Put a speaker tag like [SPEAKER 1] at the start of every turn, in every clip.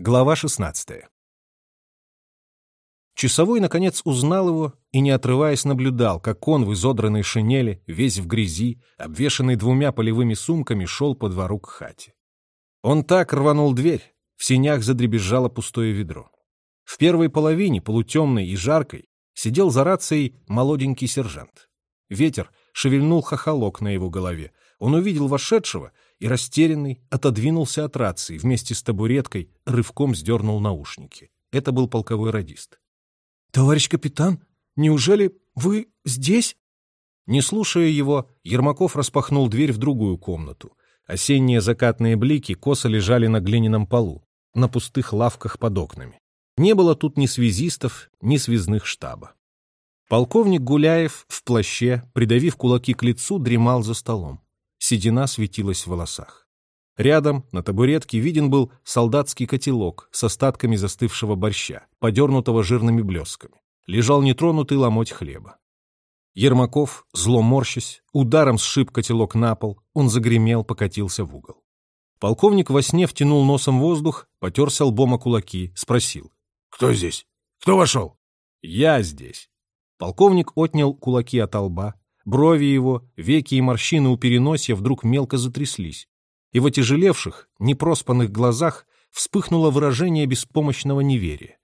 [SPEAKER 1] Глава 16. Часовой, наконец, узнал его и, не отрываясь, наблюдал, как он в изодранной шинели, весь в грязи, обвешанный двумя полевыми сумками, шел по двору к хате. Он так рванул дверь, в синях задребезжало пустое ведро. В первой половине, полутемной и жаркой, сидел за рацией молоденький сержант. Ветер шевельнул хохолок на его голове. Он увидел вошедшего и, растерянный, отодвинулся от рации, вместе с табуреткой рывком сдернул наушники. Это был полковой радист.
[SPEAKER 2] «Товарищ капитан, неужели вы здесь?»
[SPEAKER 1] Не слушая его, Ермаков распахнул дверь в другую комнату. Осенние закатные блики косо лежали на глиняном полу, на пустых лавках под окнами. Не было тут ни связистов, ни связных штаба. Полковник Гуляев в плаще, придавив кулаки к лицу, дремал за столом. Седина светилась в волосах. Рядом, на табуретке, виден был солдатский котелок с остатками застывшего борща, подернутого жирными блесками. Лежал нетронутый ломоть хлеба. Ермаков, зло морщась, ударом сшиб котелок на пол, он загремел, покатился в угол. Полковник во сне втянул носом воздух, потерся лбом о кулаки, спросил.
[SPEAKER 3] «Кто здесь? Кто вошел?»
[SPEAKER 1] «Я здесь». Полковник отнял кулаки от лба, брови его, веки и морщины у переносия вдруг мелко затряслись, и в отяжелевших, непроспанных глазах вспыхнуло выражение беспомощного неверия.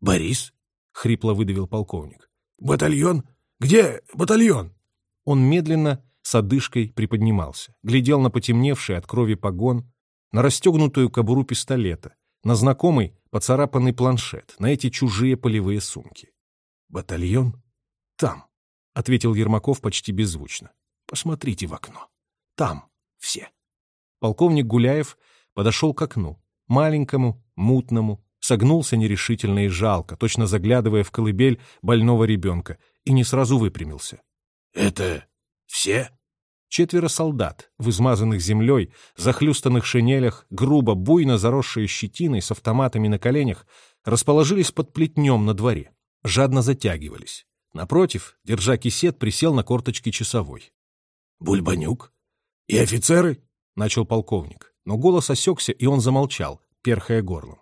[SPEAKER 3] «Борис?»
[SPEAKER 1] — хрипло выдавил полковник.
[SPEAKER 3] «Батальон? Где батальон?»
[SPEAKER 1] Он медленно, с одышкой приподнимался, глядел на потемневший от крови погон, на расстегнутую кобуру пистолета, на знакомый поцарапанный планшет, на эти чужие полевые сумки.
[SPEAKER 3] «Батальон? Там», — ответил Ермаков почти беззвучно. «Посмотрите в окно. Там все».
[SPEAKER 1] Полковник Гуляев подошел к окну, маленькому, мутному, согнулся нерешительно и жалко, точно заглядывая в колыбель больного ребенка, и не сразу выпрямился.
[SPEAKER 3] «Это все?»
[SPEAKER 1] Четверо солдат, в измазанных землей, захлюстанных шинелях, грубо, буйно заросшие щетиной, с автоматами на коленях, расположились под плетнем на дворе, жадно затягивались. Напротив, держа кисет, присел на корточки часовой.
[SPEAKER 3] «Бульбанюк? И офицеры?»
[SPEAKER 1] — начал полковник, но голос осекся, и он замолчал, перхая горлом.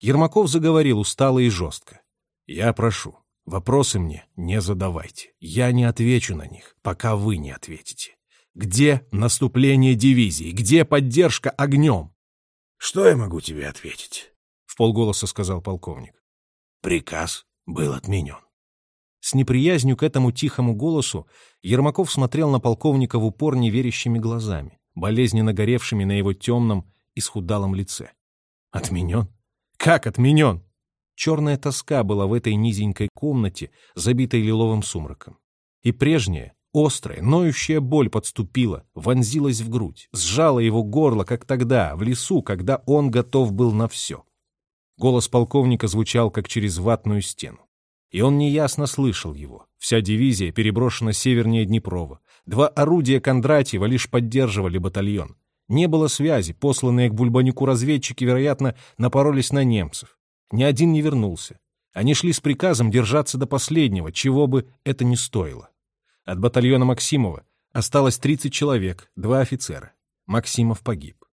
[SPEAKER 1] Ермаков заговорил устало и жестко. «Я прошу, вопросы мне не задавайте. Я не отвечу на них, пока вы не ответите. Где наступление дивизии? Где поддержка огнем?
[SPEAKER 3] — Что я могу тебе ответить?
[SPEAKER 1] — в полголоса сказал полковник.
[SPEAKER 3] — Приказ был отменен.
[SPEAKER 1] С неприязнью к этому тихому голосу Ермаков смотрел на полковника в упор неверящими глазами, болезненно горевшими на его темном, исхудалом лице. Отменен? Как отменен? Черная тоска была в этой низенькой комнате, забитой лиловым сумраком. И прежняя, Острая, ноющая боль подступила, вонзилась в грудь, сжала его горло, как тогда, в лесу, когда он готов был на все. Голос полковника звучал, как через ватную стену. И он неясно слышал его. Вся дивизия переброшена севернее Днепрова. Два орудия Кондратьева лишь поддерживали батальон. Не было связи, посланные к Бульбанюку разведчики, вероятно, напоролись на немцев. Ни один не вернулся. Они шли с приказом держаться до последнего, чего бы это ни стоило. От батальона Максимова осталось 30 человек, два офицера. Максимов погиб.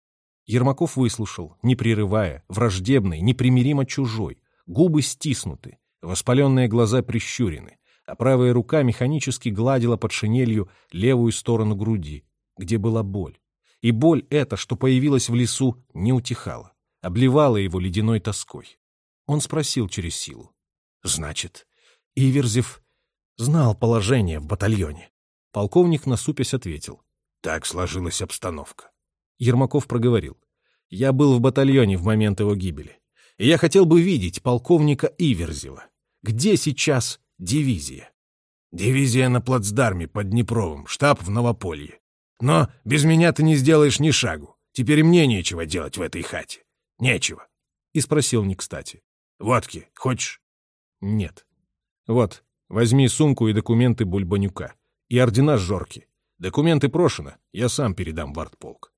[SPEAKER 1] Ермаков выслушал, не прерывая, враждебный, непримиримо чужой, губы стиснуты, воспаленные глаза прищурены, а правая рука механически гладила под шинелью левую сторону груди, где была боль. И боль эта, что появилась в лесу, не утихала, обливала его ледяной тоской. Он спросил через силу. «Значит, Иверзев Знал положение в батальоне. Полковник насупясь ответил.
[SPEAKER 3] Так сложилась обстановка.
[SPEAKER 1] Ермаков проговорил. Я был в батальоне в момент его гибели. И я хотел бы видеть полковника Иверзева. Где сейчас дивизия?
[SPEAKER 3] Дивизия на плацдарме под Днепровым, штаб в Новополье. Но без меня ты не сделаешь ни шагу. Теперь мне нечего делать в этой хате. Нечего.
[SPEAKER 1] И спросил не кстати.
[SPEAKER 3] Водки хочешь?
[SPEAKER 1] Нет. Вот, Возьми сумку и документы Бульбанюка. И ордена Жорки. Документы прошено, я сам передам в артполк.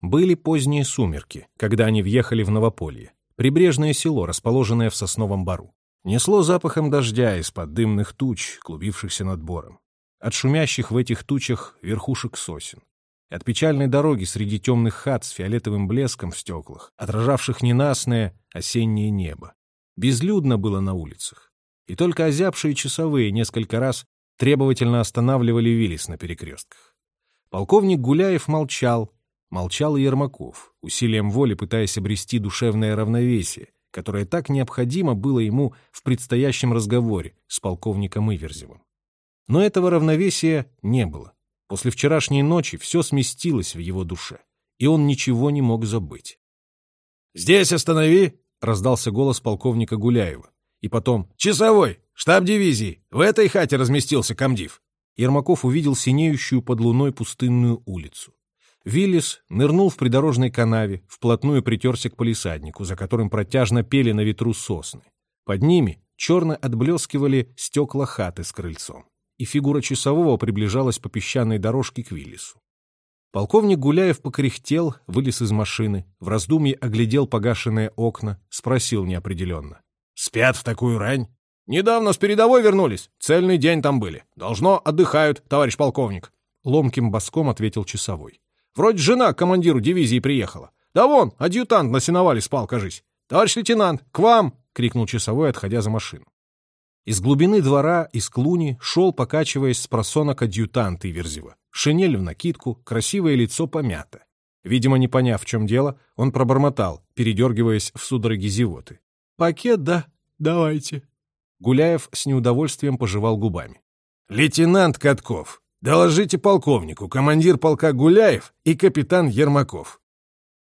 [SPEAKER 1] Были поздние сумерки, когда они въехали в Новополье, прибрежное село, расположенное в сосновом бару. Несло запахом дождя из-под дымных туч, клубившихся над бором. От шумящих в этих тучах верхушек сосен. от печальной дороги среди темных хат с фиолетовым блеском в стеклах, отражавших ненастное осеннее небо. Безлюдно было на улицах. И только озябшие часовые несколько раз требовательно останавливали Виллис на перекрестках. Полковник Гуляев молчал, молчал и Ермаков, усилием воли пытаясь обрести душевное равновесие, которое так необходимо было ему в предстоящем разговоре с полковником Иверзевым. Но этого равновесия не было. После вчерашней ночи все сместилось в его душе, и он ничего не мог забыть.
[SPEAKER 3] «Здесь останови!» — раздался голос полковника Гуляева. И потом «Часовой! Штаб дивизии! В этой хате разместился комдив!»
[SPEAKER 1] Ермаков увидел синеющую под луной пустынную улицу. Виллис нырнул в придорожной канаве, вплотную притерся к полисаднику, за которым протяжно пели на ветру сосны. Под ними черно отблескивали стекла хаты с крыльцом, и фигура часового приближалась по песчаной дорожке к Виллису. Полковник Гуляев покряхтел, вылез из машины, в раздумье оглядел погашенные окна, спросил неопределенно.
[SPEAKER 3] «Спят в такую рань?»
[SPEAKER 2] «Недавно с передовой вернулись. Цельный день там были. Должно, отдыхают, товарищ полковник».
[SPEAKER 1] Ломким боском ответил часовой.
[SPEAKER 2] Вроде жена к командиру дивизии приехала. Да вон, адъютант на сеновале спал, кажись. Товарищ лейтенант, к вам! — крикнул часовой, отходя за машину.
[SPEAKER 1] Из глубины двора, из клуни, шел, покачиваясь с просонок адъютант Иверзева. Шинель в накидку, красивое лицо помято. Видимо, не поняв, в чем дело, он пробормотал, передергиваясь в судороги зевоты.
[SPEAKER 2] «Пакет, да? Давайте».
[SPEAKER 1] Гуляев с неудовольствием пожевал губами.
[SPEAKER 3] «Лейтенант Катков, Доложите полковнику, командир полка Гуляев и капитан Ермаков.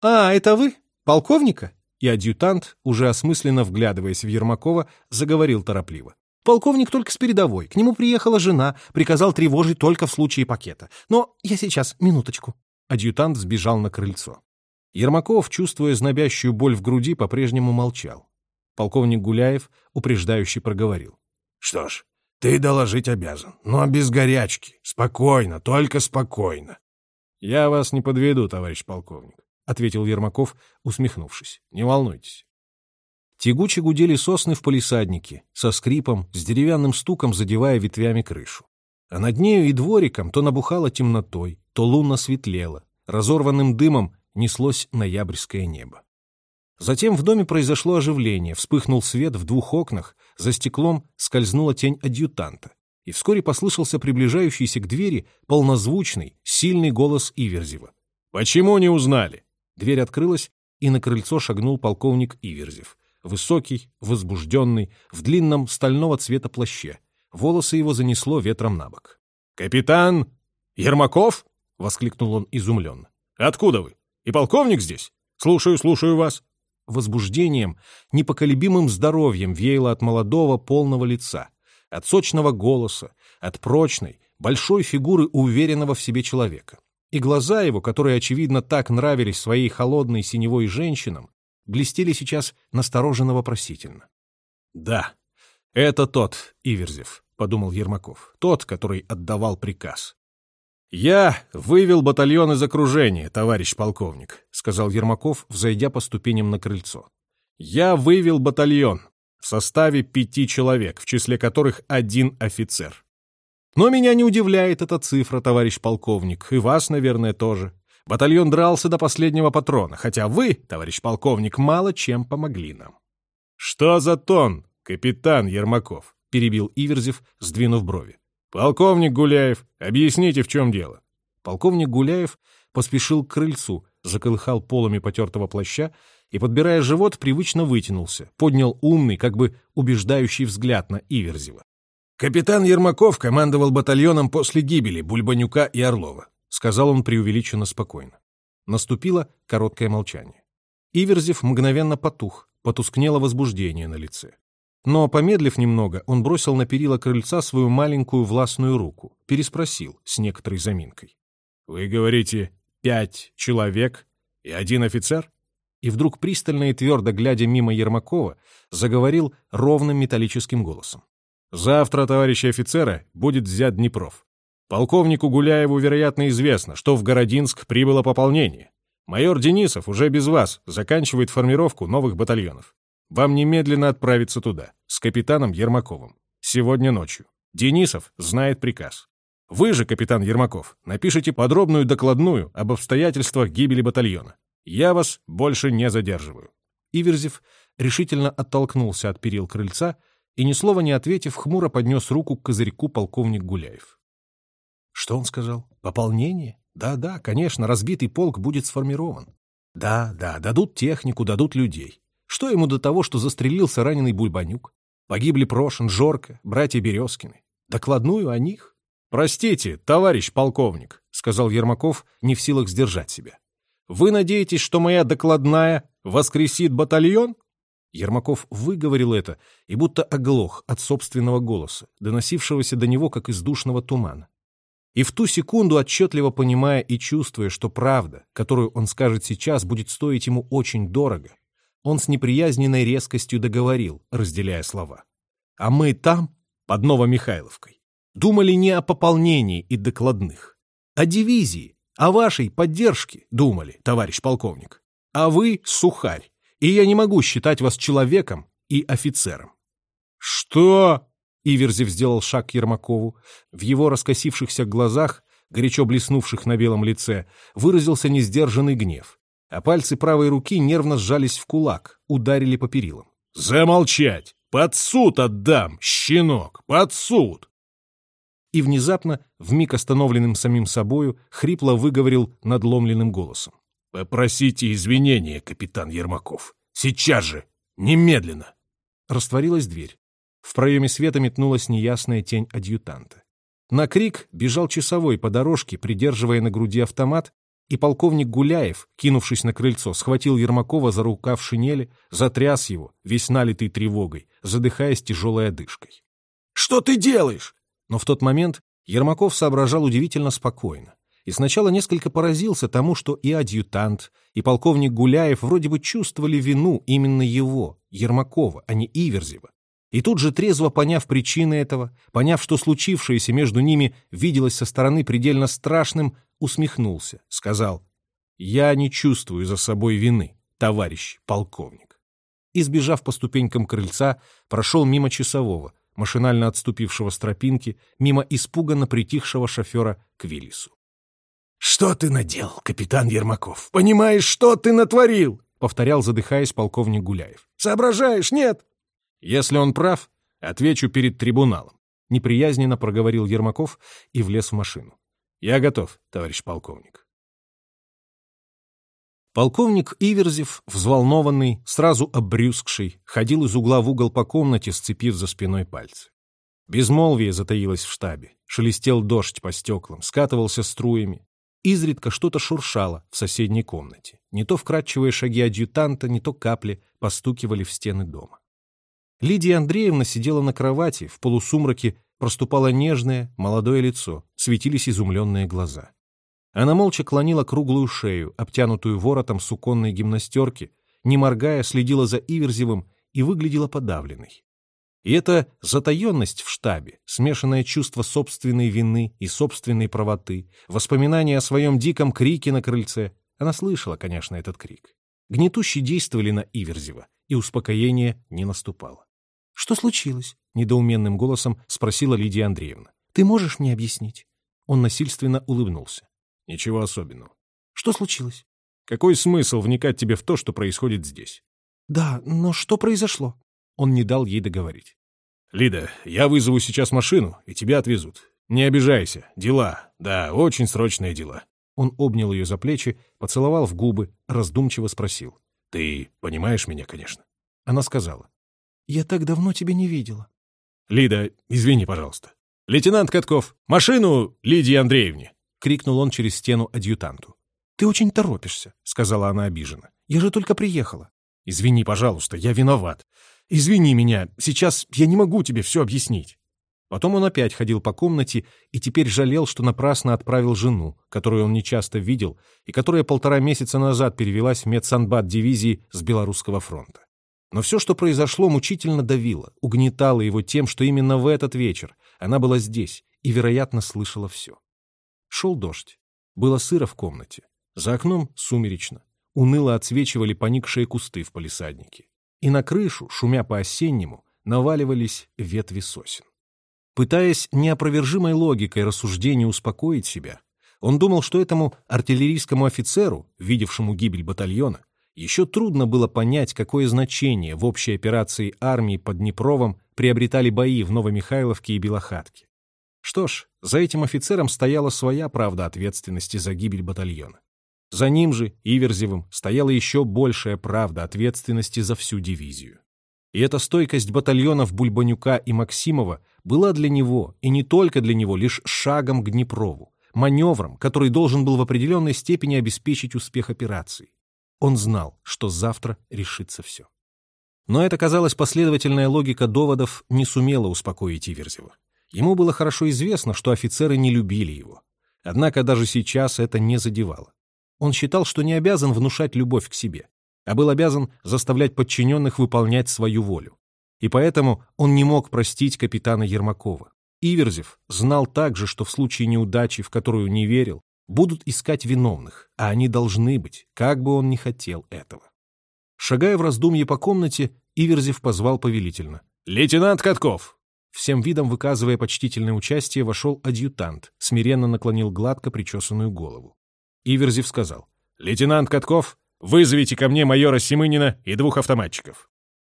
[SPEAKER 2] А, это вы? Полковника?
[SPEAKER 1] И адъютант, уже осмысленно вглядываясь в Ермакова, заговорил торопливо.
[SPEAKER 2] Полковник только с передовой. К нему приехала жена, приказал тревожить только в случае пакета. Но я сейчас, минуточку.
[SPEAKER 1] Адъютант сбежал на крыльцо. Ермаков, чувствуя знобящую боль в груди, по-прежнему молчал. Полковник Гуляев упреждающе проговорил.
[SPEAKER 3] — Что ж, ты доложить обязан, но без горячки. Спокойно, только спокойно.
[SPEAKER 1] — Я вас не подведу, товарищ полковник, — ответил Ермаков, усмехнувшись. — Не волнуйтесь. Тягуче гудели сосны в палисаднике, со скрипом, с деревянным стуком задевая ветвями крышу. А над нею и двориком то набухало темнотой, то лунно светлело, разорванным дымом неслось ноябрьское небо. Затем в доме произошло оживление, вспыхнул свет в двух окнах, за стеклом скользнула тень адъютанта, и вскоре послышался приближающийся к двери полнозвучный, сильный голос Иверзева. «Почему не узнали?» Дверь открылась, и на крыльцо шагнул полковник Иверзев. Высокий, возбужденный, в длинном стального цвета плаще. Волосы его занесло ветром на бок.
[SPEAKER 2] «Капитан Ермаков?» — воскликнул он изумленно. «Откуда вы? И полковник здесь? Слушаю, слушаю вас»
[SPEAKER 1] возбуждением, непоколебимым здоровьем веяло от молодого полного лица, от сочного голоса, от прочной, большой фигуры уверенного в себе человека. И глаза его, которые, очевидно, так нравились своей холодной синевой женщинам, блестели сейчас настороженно вопросительно. «Да, это тот, Иверзев», — подумал Ермаков, — «тот, который отдавал приказ.
[SPEAKER 2] «Я вывел батальон из окружения, товарищ полковник», — сказал Ермаков, взойдя по ступеням на крыльцо. «Я вывел батальон в составе пяти человек, в числе которых один офицер. Но меня не удивляет эта цифра, товарищ полковник, и вас, наверное, тоже. Батальон дрался до последнего патрона, хотя вы, товарищ полковник, мало чем помогли нам». «Что за тон, капитан Ермаков?» — перебил Иверзев, сдвинув брови. «Полковник Гуляев, объясните, в чем дело».
[SPEAKER 1] Полковник Гуляев поспешил к крыльцу, заколыхал полами потертого плаща и, подбирая живот, привычно вытянулся, поднял умный, как бы убеждающий взгляд на Иверзева.
[SPEAKER 3] «Капитан Ермаков командовал батальоном после гибели Бульбанюка и Орлова»,
[SPEAKER 1] сказал он преувеличенно спокойно. Наступило короткое молчание. Иверзев мгновенно потух, потускнело возбуждение на лице. Но, помедлив немного, он бросил на перила крыльца свою маленькую властную руку, переспросил с некоторой заминкой.
[SPEAKER 2] «Вы говорите, пять человек и один офицер?»
[SPEAKER 1] И вдруг, пристально и твердо глядя мимо Ермакова, заговорил ровным металлическим голосом.
[SPEAKER 2] «Завтра, товарищи офицеры, будет взят Днепров. Полковнику Гуляеву, вероятно, известно, что в Городинск прибыло пополнение. Майор Денисов уже без вас заканчивает формировку новых батальонов. Вам немедленно отправиться туда, с капитаном Ермаковым. Сегодня ночью. Денисов знает приказ. Вы же, капитан Ермаков, напишите подробную докладную об обстоятельствах гибели батальона. Я вас больше не задерживаю».
[SPEAKER 1] Иверзев решительно оттолкнулся от перил крыльца и, ни слова не ответив, хмуро поднес руку к козырьку полковник Гуляев. Что он сказал? Пополнение? Да-да, конечно, разбитый полк будет сформирован. Да, да, дадут технику, дадут людей. Что ему до того, что застрелился раненый Бульбанюк? Погибли Прошин, Жорка, братья Березкины. Докладную о них?
[SPEAKER 2] «Простите, товарищ полковник», — сказал Ермаков, не в силах сдержать себя. «Вы надеетесь, что моя докладная воскресит батальон?»
[SPEAKER 1] Ермаков выговорил это и будто оглох от собственного голоса, доносившегося до него как из душного тумана. И в ту секунду, отчетливо понимая и чувствуя, что правда, которую он скажет сейчас, будет стоить ему очень дорого, он с неприязненной резкостью договорил, разделяя слова. «А мы там, под Новомихайловкой, Думали не о пополнении и докладных, о дивизии, о вашей поддержке думали, товарищ полковник. А вы — сухарь, и я не могу считать вас человеком и офицером.
[SPEAKER 2] «Что?»
[SPEAKER 1] — Иверзев сделал шаг к Ермакову. В его раскосившихся глазах, горячо блеснувших на белом лице, выразился несдержанный гнев, а пальцы правой руки нервно сжались в кулак, ударили по перилам.
[SPEAKER 2] «Замолчать! Под суд отдам, щенок, под суд!»
[SPEAKER 1] и внезапно, вмиг остановленным самим собою, хрипло выговорил надломленным голосом.
[SPEAKER 3] «Попросите извинения, капитан Ермаков. Сейчас же! Немедленно!»
[SPEAKER 1] Растворилась дверь. В проеме света метнулась неясная тень адъютанта. На крик бежал часовой по дорожке, придерживая на груди автомат, и полковник Гуляев, кинувшись на крыльцо, схватил Ермакова за рукав шинели, затряс его, весь налитый тревогой, задыхаясь тяжелой одышкой.
[SPEAKER 3] «Что ты делаешь?
[SPEAKER 1] Но в тот момент Ермаков соображал удивительно спокойно. И сначала несколько поразился тому, что и адъютант, и полковник Гуляев вроде бы чувствовали вину именно его, Ермакова, а не Иверзева. И тут же, трезво поняв причины этого, поняв, что случившееся между ними виделось со стороны предельно страшным, усмехнулся, сказал «Я не чувствую за собой вины, товарищ полковник». Избежав по ступенькам крыльца, прошел мимо часового, машинально отступившего с тропинки, мимо испуганно притихшего шофера к Виллису.
[SPEAKER 3] «Что ты наделал, капитан Ермаков? Понимаешь, что ты натворил?»
[SPEAKER 1] — повторял, задыхаясь, полковник Гуляев.
[SPEAKER 3] «Соображаешь, нет?»
[SPEAKER 2] «Если он прав, отвечу перед трибуналом», — неприязненно проговорил Ермаков и влез в машину. «Я готов, товарищ полковник».
[SPEAKER 1] Полковник Иверзев, взволнованный, сразу обрюзгший, ходил из угла в угол по комнате, сцепив за спиной пальцы. Безмолвие затаилось в штабе, шелестел дождь по стеклам, скатывался струями. Изредка что-то шуршало в соседней комнате. Не то вкрадчивые шаги адъютанта, не то капли постукивали в стены дома. Лидия Андреевна сидела на кровати, в полусумраке проступало нежное, молодое лицо, светились изумленные глаза. Она молча клонила круглую шею, обтянутую воротом суконной гимнастерки, не моргая, следила за Иверзевым и выглядела подавленной. И эта затаенность в штабе, смешанное чувство собственной вины и собственной правоты, воспоминания о своем диком крике на крыльце, она слышала, конечно, этот крик. Гнетущие действовали на Иверзева, и успокоение не наступало. «Что случилось?» — недоуменным голосом спросила Лидия Андреевна. «Ты можешь мне объяснить?» Он насильственно улыбнулся.
[SPEAKER 2] Ничего особенного.
[SPEAKER 1] Что случилось?
[SPEAKER 2] Какой смысл вникать тебе в то, что происходит здесь?
[SPEAKER 1] Да, но что произошло? Он не дал ей договорить.
[SPEAKER 2] Лида, я вызову сейчас машину, и тебя отвезут. Не обижайся, дела. Да, очень срочные дела.
[SPEAKER 1] Он обнял ее за плечи, поцеловал в губы, раздумчиво спросил.
[SPEAKER 2] Ты понимаешь меня, конечно.
[SPEAKER 1] Она сказала. Я так давно тебя не видела.
[SPEAKER 2] Лида, извини, пожалуйста. Лейтенант Катков, машину Лидии Андреевне.
[SPEAKER 1] — крикнул он через стену адъютанту. «Ты очень торопишься», — сказала она обиженно. «Я же только приехала». «Извини, пожалуйста, я виноват. Извини меня, сейчас я не могу тебе все объяснить». Потом он опять ходил по комнате и теперь жалел, что напрасно отправил жену, которую он нечасто видел и которая полтора месяца назад перевелась в медсанбат дивизии с Белорусского фронта. Но все, что произошло, мучительно давило, угнетало его тем, что именно в этот вечер она была здесь и, вероятно, слышала все. Шел дождь. Было сыро в комнате. За окном сумеречно. Уныло отсвечивали поникшие кусты в палисаднике. И на крышу, шумя по-осеннему, наваливались ветви сосен. Пытаясь неопровержимой логикой рассуждений успокоить себя, он думал, что этому артиллерийскому офицеру, видевшему гибель батальона, еще трудно было понять, какое значение в общей операции армии под Днепровом приобретали бои в Новомихайловке и Белохатке. Что ж, за этим офицером стояла своя правда ответственности за гибель батальона. За ним же, Иверзевым, стояла еще большая правда ответственности за всю дивизию. И эта стойкость батальонов Бульбанюка и Максимова была для него, и не только для него, лишь шагом к Днепрову, маневром, который должен был в определенной степени обеспечить успех операции. Он знал, что завтра решится все. Но эта, казалось, последовательная логика доводов не сумела успокоить Иверзева. Ему было хорошо известно, что офицеры не любили его. Однако даже сейчас это не задевало. Он считал, что не обязан внушать любовь к себе, а был обязан заставлять подчиненных выполнять свою волю. И поэтому он не мог простить капитана Ермакова. Иверзев знал также, что в случае неудачи, в которую не верил, будут искать виновных, а они должны быть, как бы он ни хотел этого. Шагая в раздумье по комнате, Иверзев позвал повелительно. «Лейтенант Катков!» Всем видом выказывая почтительное участие, вошел адъютант, смиренно наклонил гладко причесанную голову. Иверзев сказал. «Лейтенант Катков, вызовите ко мне майора Семынина и двух автоматчиков».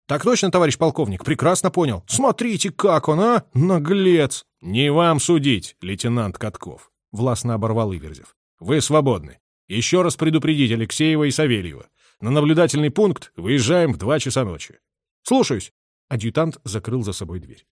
[SPEAKER 1] «Так точно, товарищ полковник, прекрасно понял. Смотрите, как он, а? Наглец!» «Не вам судить, лейтенант Катков», — властно оборвал Иверзев. «Вы свободны. Еще раз предупредить Алексеева и Савельева. На наблюдательный пункт выезжаем в два часа ночи». «Слушаюсь». Адъютант закрыл за собой дверь.